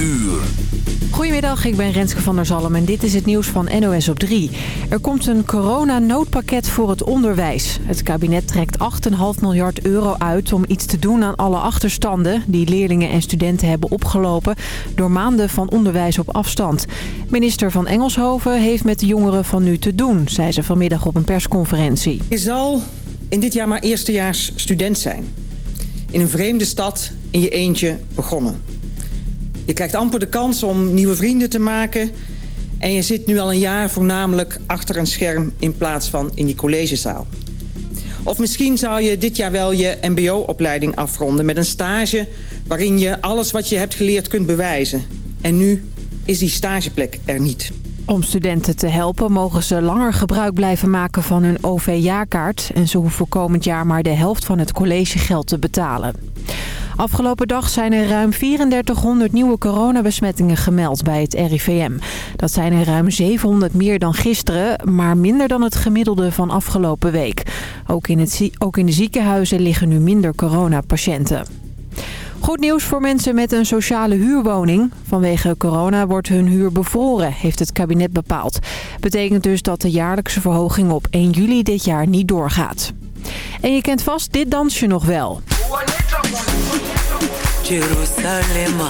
uur. Goedemiddag, ik ben Renske van der Zalm en dit is het nieuws van NOS op 3. Er komt een corona-noodpakket voor het onderwijs. Het kabinet trekt 8,5 miljard euro uit om iets te doen aan alle achterstanden... die leerlingen en studenten hebben opgelopen door maanden van onderwijs op afstand. Minister van Engelshoven heeft met de jongeren van nu te doen, zei ze vanmiddag op een persconferentie. Je zal in dit jaar maar eerstejaars student zijn. In een vreemde stad in je eentje begonnen. Je krijgt amper de kans om nieuwe vrienden te maken... en je zit nu al een jaar voornamelijk achter een scherm... in plaats van in die collegezaal. Of misschien zou je dit jaar wel je mbo-opleiding afronden... met een stage waarin je alles wat je hebt geleerd kunt bewijzen. En nu is die stageplek er niet. Om studenten te helpen mogen ze langer gebruik blijven maken van hun OV-jaarkaart... en ze hoeven komend jaar maar de helft van het collegegeld te betalen. Afgelopen dag zijn er ruim 3400 nieuwe coronabesmettingen gemeld bij het RIVM. Dat zijn er ruim 700 meer dan gisteren, maar minder dan het gemiddelde van afgelopen week. Ook in, het, ook in de ziekenhuizen liggen nu minder coronapatiënten. Goed nieuws voor mensen met een sociale huurwoning. Vanwege corona wordt hun huur bevroren, heeft het kabinet bepaald. Betekent dus dat de jaarlijkse verhoging op 1 juli dit jaar niet doorgaat. En je kent vast dit dansje nog wel. Jerusalem,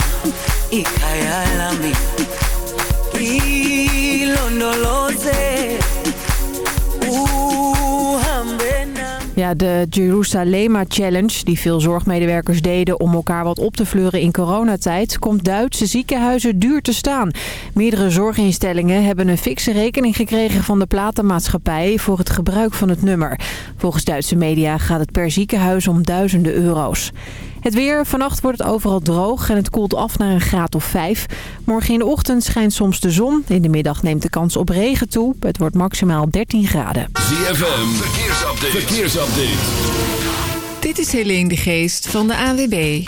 Ja, de Jerusalema Challenge, die veel zorgmedewerkers deden om elkaar wat op te fleuren in coronatijd, komt Duitse ziekenhuizen duur te staan. Meerdere zorginstellingen hebben een fikse rekening gekregen van de platenmaatschappij voor het gebruik van het nummer. Volgens Duitse media gaat het per ziekenhuis om duizenden euro's. Het weer. Vannacht wordt het overal droog en het koelt af naar een graad of 5. Morgen in de ochtend schijnt soms de zon. In de middag neemt de kans op regen toe. Het wordt maximaal 13 graden. ZFM. Verkeersupdate. Verkeersupdate. Dit is Helene de Geest van de AWB.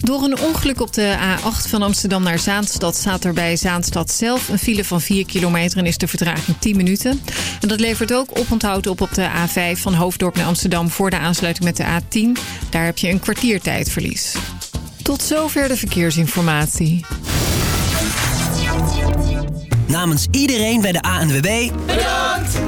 Door een ongeluk op de A8 van Amsterdam naar Zaanstad... staat er bij Zaanstad zelf een file van 4 kilometer... en is de vertraging 10 minuten. En dat levert ook oponthoud op op de A5 van Hoofddorp naar Amsterdam... voor de aansluiting met de A10. Daar heb je een kwartiertijdverlies. Tot zover de verkeersinformatie. Namens iedereen bij de ANWB... Bedankt!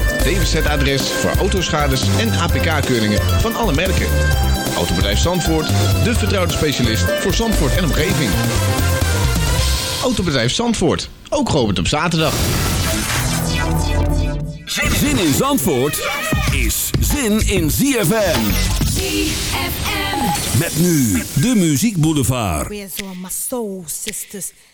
DWZ-adres voor autoschades en APK-keuringen van alle merken. Autobedrijf Zandvoort, de vertrouwde specialist voor Zandvoort en omgeving. Autobedrijf Zandvoort, ook geopend op zaterdag. Zin in Zandvoort is zin in ZFM. ZFM. Met nu de Muziek Boulevard. Where's all my soul sisters?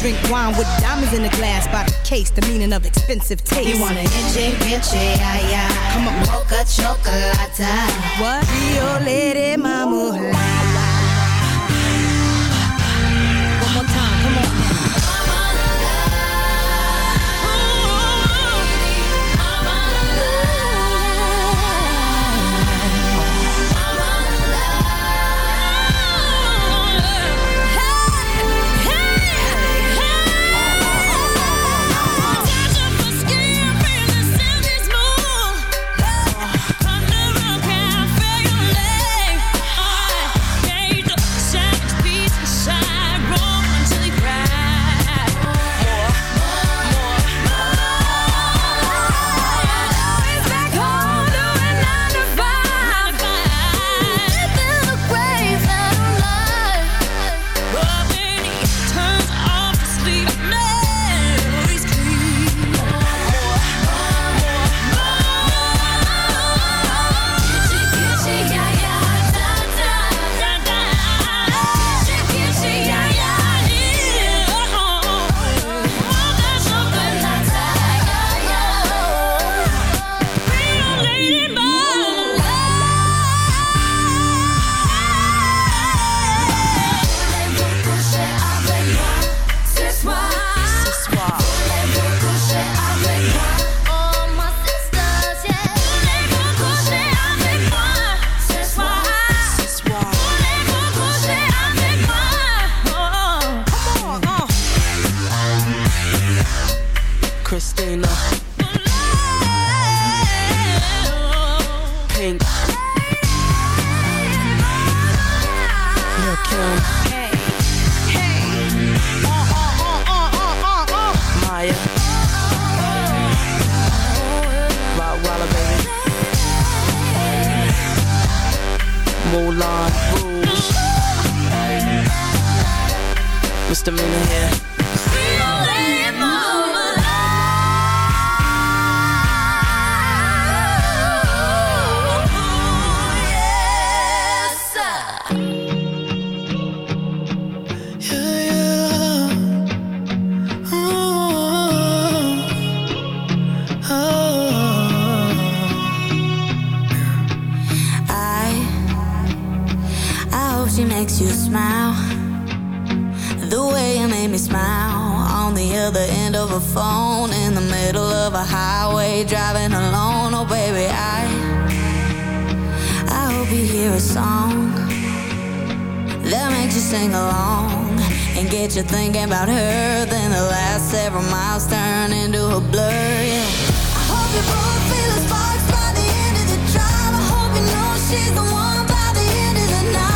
Drink wine with diamonds in the glass by the case, the meaning of expensive taste. You want an inche, pinche, ay, ay. Come on. Mocha chocolata. What? Rio Lady Mama. night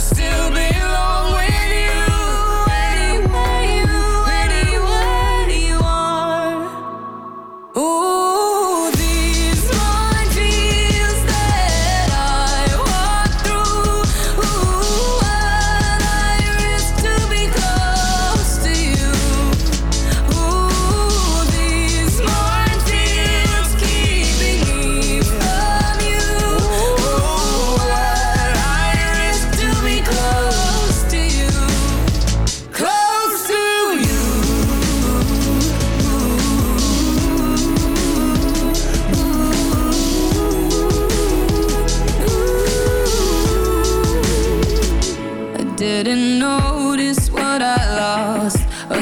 still belong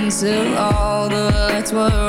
until all the lights were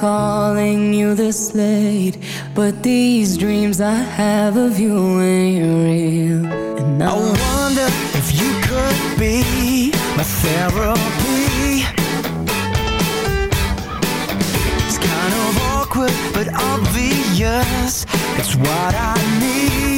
calling you this late, but these dreams I have of you ain't real. And I, I wonder if you could be my therapy. It's kind of awkward, but obvious. It's what I need.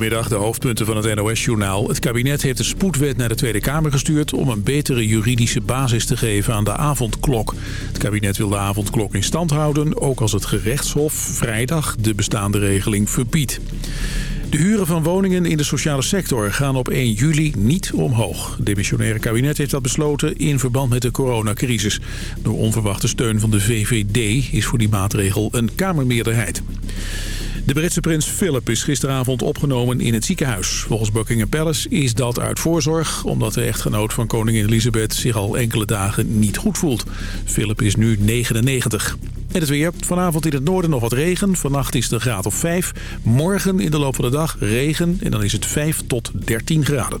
Goedemiddag, de hoofdpunten van het NOS-journaal. Het kabinet heeft de spoedwet naar de Tweede Kamer gestuurd... om een betere juridische basis te geven aan de avondklok. Het kabinet wil de avondklok in stand houden... ook als het gerechtshof vrijdag de bestaande regeling verbiedt. De huren van woningen in de sociale sector gaan op 1 juli niet omhoog. Het demissionaire kabinet heeft dat besloten in verband met de coronacrisis. Door onverwachte steun van de VVD is voor die maatregel een kamermeerderheid. De Britse prins Philip is gisteravond opgenomen in het ziekenhuis. Volgens Buckingham Palace is dat uit voorzorg... omdat de echtgenoot van koningin Elizabeth zich al enkele dagen niet goed voelt. Philip is nu 99. En het weer. Vanavond in het noorden nog wat regen. Vannacht is het een graad of 5. Morgen in de loop van de dag regen. En dan is het 5 tot 13 graden.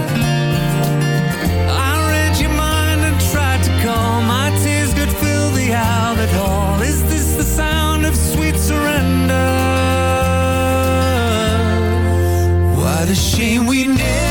Surrender? What a shame we never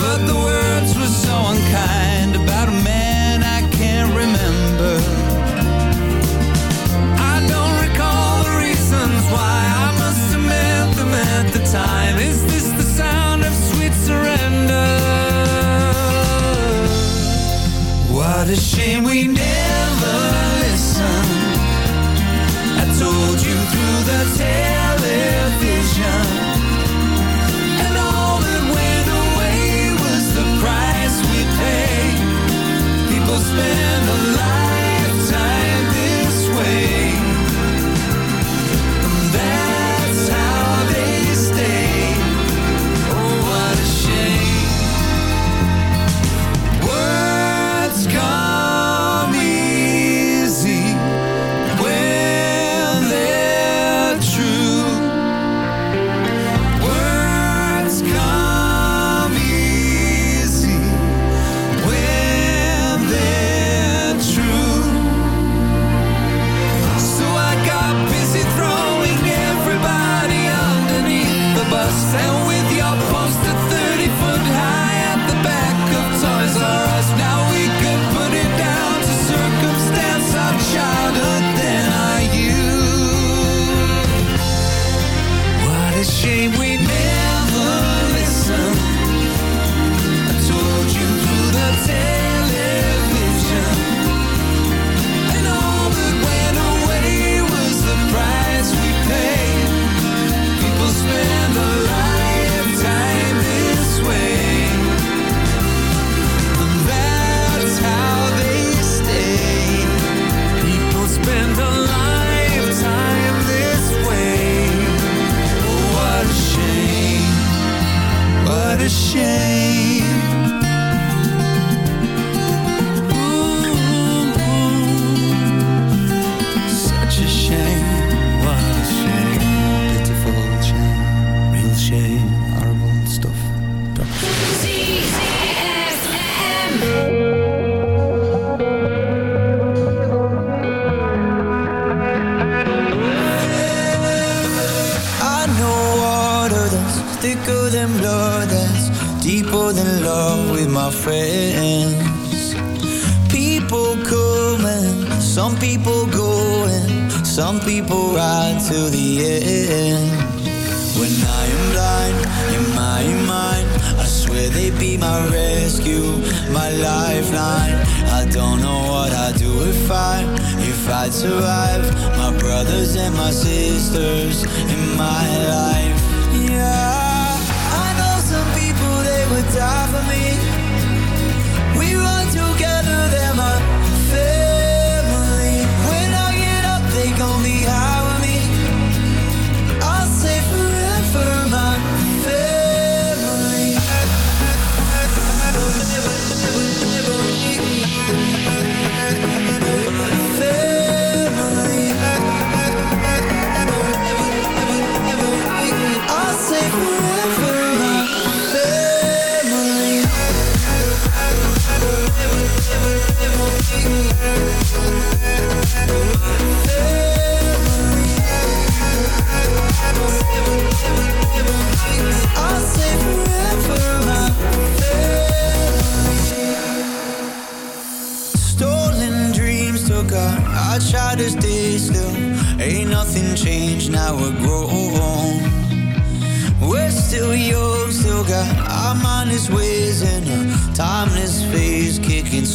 a shame we never listened. I told you through the television. And all that went away was the price we paid. People spend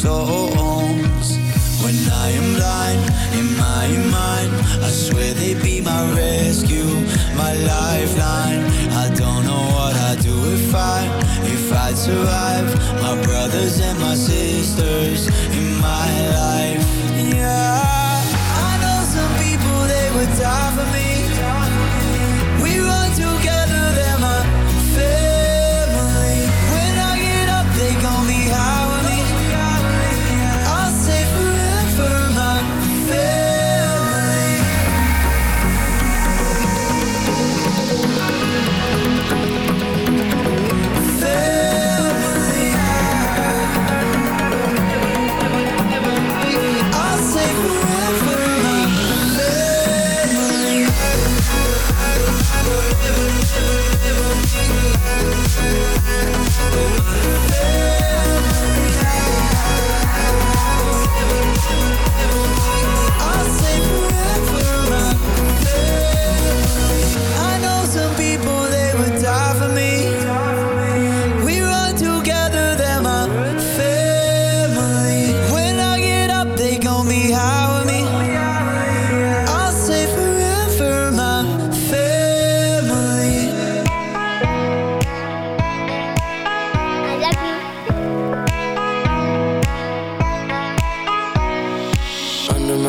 so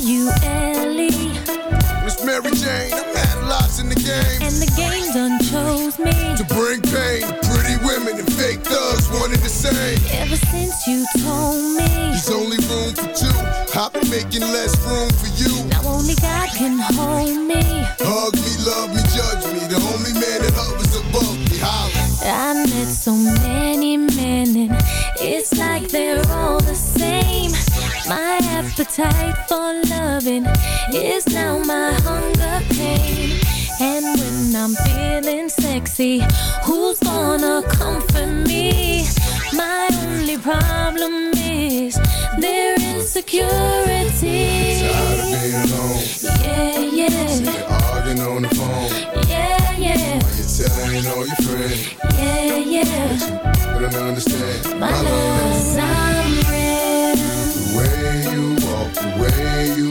You Ellie? Miss Mary Jane. I've had lots in the game. And the game done chose me. To bring pain to pretty women and fake thugs, wanted the same. Ever since you told me There's only room for two. I've been making less room for you. Now only God can hold me. Hug me, love me, judge me. The only man that hovers above me. Holla. I met so many men and it's like they're all the same. My appetite for loving is now my hunger pain. And when I'm feeling sexy, who's gonna comfort me? My only problem is their insecurity. Tired of being alone. Yeah, yeah, of arguing on the phone. yeah, yeah, Why you telling all your friends? yeah, yeah. But I don't understand. My love's I'm real. The way you way you